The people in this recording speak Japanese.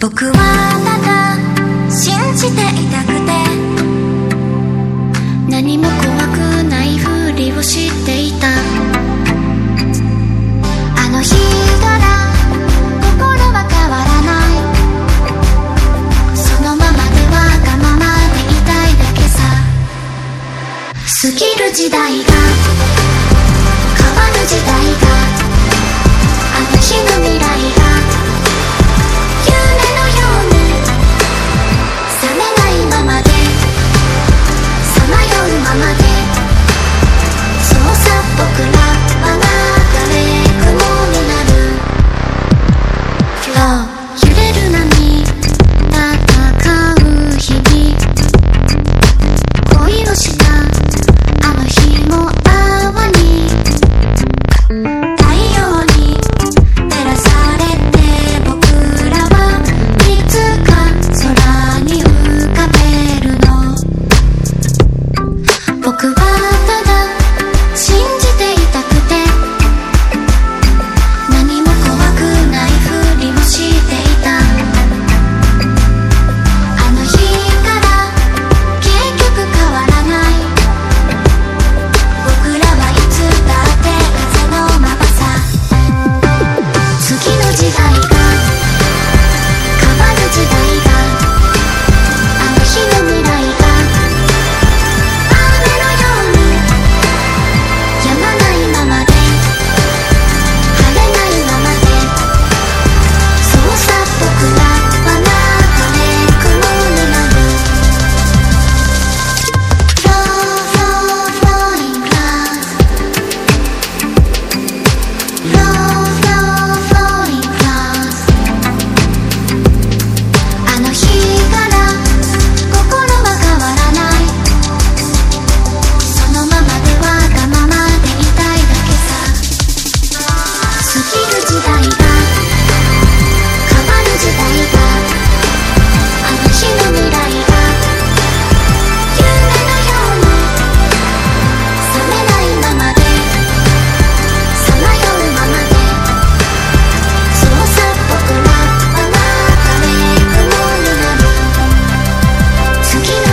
僕はただ信じていたくて何も怖くないふりをしていた。あの日から心は変わらない。そのままでわがままでいたいだけさ。過ぎる時代が変わる時代があの日の未来が外